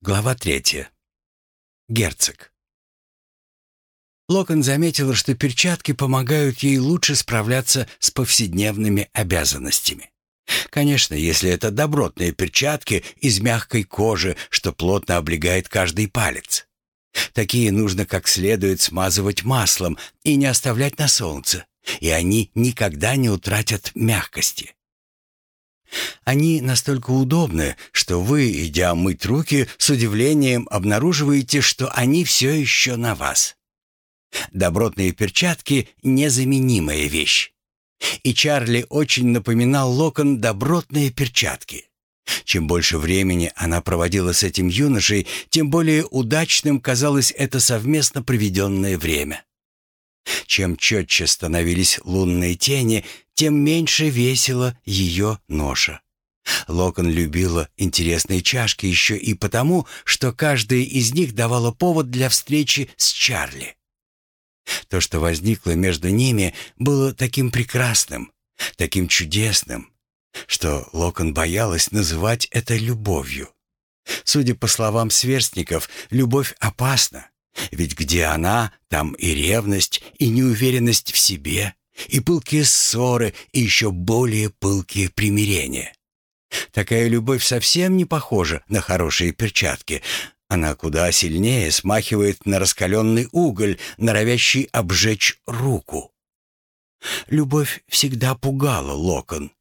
Глава третья. Герцог. Локон заметила, что перчатки помогают ей лучше справляться с повседневными обязанностями. Конечно, если это добротные перчатки из мягкой кожи, что плотно облегает каждый палец. Такие нужно как следует смазывать маслом и не оставлять на солнце, и они никогда не утратят мягкости. Они настолько удобны, что вы, идя мыть руки, с удивлением обнаруживаете, что они все еще на вас. Добротные перчатки — незаменимая вещь. И Чарли очень напоминал Локон добротные перчатки. Чем больше времени она проводила с этим юношей, тем более удачным казалось это совместно проведенное время. Чем четче становились лунные тени, тем меньше весила ее ноша. Локон любила интересные чашки еще и потому, что каждая из них давала повод для встречи с Чарли. То, что возникло между ними, было таким прекрасным, таким чудесным, что Локон боялась называть это любовью. Судя по словам сверстников, любовь опасна, ведь где она, там и ревность, и неуверенность в себе, и пылкие ссоры, и еще более пылкие примирения. Такая любовь совсем не похожа на хорошие перчатки. Она куда сильнее смахивает на раскаленный уголь, норовящий обжечь руку. Любовь всегда пугала Локон.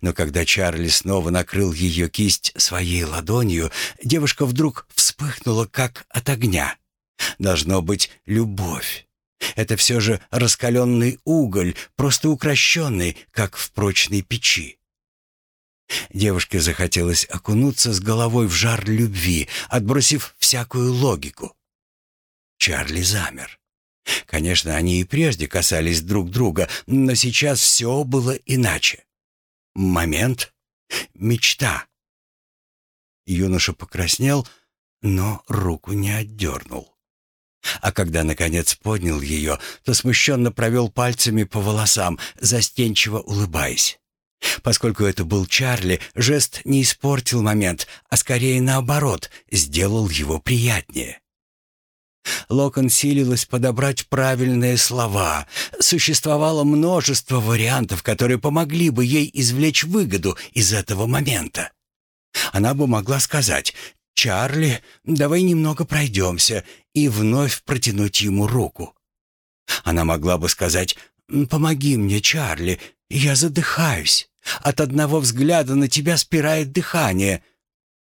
Но когда Чарли снова накрыл ее кисть своей ладонью, девушка вдруг вспыхнула, как от огня. Должно быть любовь. Это все же раскаленный уголь, просто укращенный, как в прочной печи. Девушке захотелось окунуться с головой в жар любви, отбросив всякую логику. Чарли замер. Конечно, они и прежде касались друг друга, но сейчас все было иначе. Момент. Мечта. Юноша покраснел, но руку не отдернул. А когда, наконец, поднял ее, то смущенно провел пальцами по волосам, застенчиво улыбаясь. Поскольку это был Чарли, жест не испортил момент, а скорее наоборот, сделал его приятнее. Локон силилась подобрать правильные слова. Существовало множество вариантов, которые помогли бы ей извлечь выгоду из этого момента. Она бы могла сказать «Чарли, давай немного пройдемся», и вновь протянуть ему руку. Она могла бы сказать «Помоги мне, Чарли, я задыхаюсь. От одного взгляда на тебя спирает дыхание».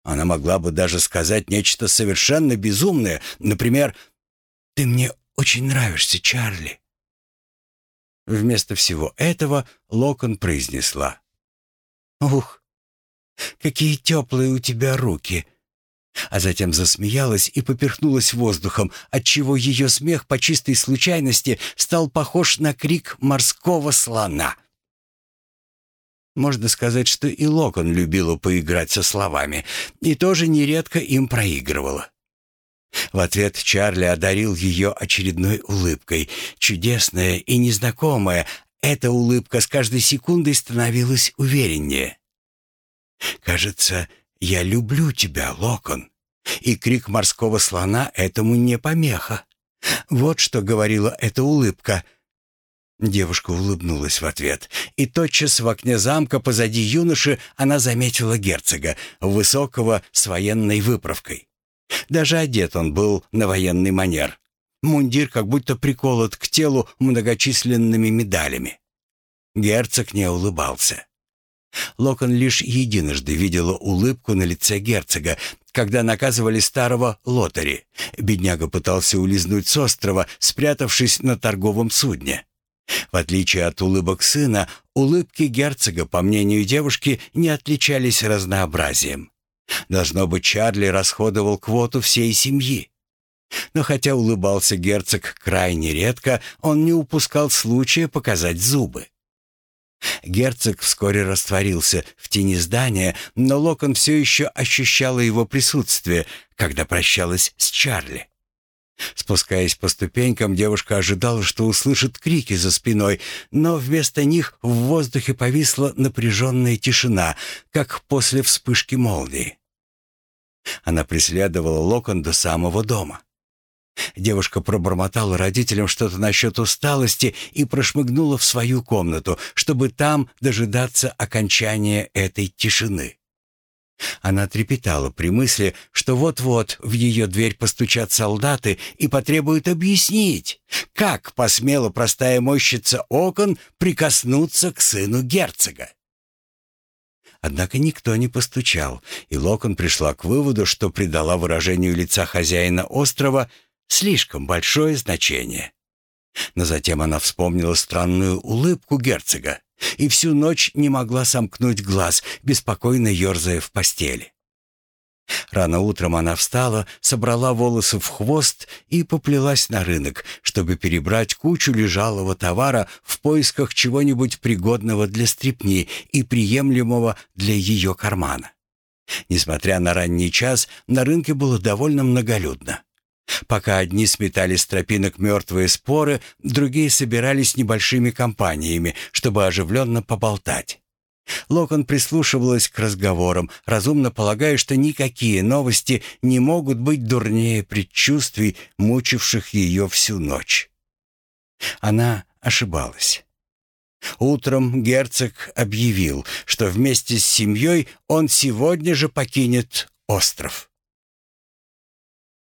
Она могла бы даже сказать нечто совершенно безумное, например «Ты мне очень нравишься, Чарли». Вместо всего этого Локон произнесла «Ух, какие теплые у тебя руки!» А затем засмеялась и поперхнулась воздухом, отчего ее смех по чистой случайности стал похож на крик морского слона. Можно сказать, что и Локон любила поиграть со словами, и тоже нередко им проигрывала. В ответ Чарли одарил ее очередной улыбкой, чудесная и незнакомая. Эта улыбка с каждой секундой становилась увереннее. «Кажется, «Я люблю тебя, Локон!» И крик морского слона этому не помеха. Вот что говорила эта улыбка. Девушка улыбнулась в ответ, и тотчас в окне замка позади юноши она заметила герцога, высокого с военной выправкой. Даже одет он был на военный манер. Мундир как будто приколот к телу многочисленными медалями. Герцог не улыбался. Локон лишь единожды видела улыбку на лице герцога, когда наказывали старого лотари. Бедняга пытался улизнуть с острова, спрятавшись на торговом судне. В отличие от улыбок сына, улыбки герцога, по мнению девушки, не отличались разнообразием. Должно быть, Чарли расходовал квоту всей семьи. Но хотя улыбался герцог крайне редко, он не упускал случая показать зубы. Герцог вскоре растворился в тени здания, но Локон все еще ощущала его присутствие, когда прощалась с Чарли. Спускаясь по ступенькам, девушка ожидала, что услышит крики за спиной, но вместо них в воздухе повисла напряженная тишина, как после вспышки молнии. Она преследовала Локон до самого дома. Девушка пробормотала родителям что-то насчет усталости и прошмыгнула в свою комнату, чтобы там дожидаться окончания этой тишины. Она трепетала при мысли, что вот-вот в ее дверь постучат солдаты и потребуют объяснить, как посмела простая мощица окон прикоснуться к сыну герцога. Однако никто не постучал, и Локон пришла к выводу, что придала выражению лица хозяина острова слишком большое значение. Но затем она вспомнила странную улыбку герцога и всю ночь не могла сомкнуть глаз, беспокойно ерзая в постели. Рано утром она встала, собрала волосы в хвост и поплелась на рынок, чтобы перебрать кучу лежалого товара в поисках чего-нибудь пригодного для стрепни и приемлемого для ее кармана. Несмотря на ранний час, на рынке было довольно многолюдно. Пока одни сметали с тропинок мертвые споры, другие собирались небольшими компаниями, чтобы оживленно поболтать. Локон прислушивалась к разговорам, разумно полагая, что никакие новости не могут быть дурнее предчувствий, мучивших ее всю ночь. Она ошибалась. Утром герцог объявил, что вместе с семьей он сегодня же покинет остров.